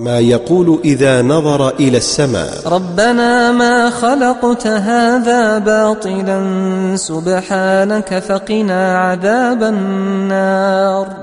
ما يقول إذا نظر إلى السماء. ربنا ما خلقت هذا باطلا سبحانك فقنا عذاب النار.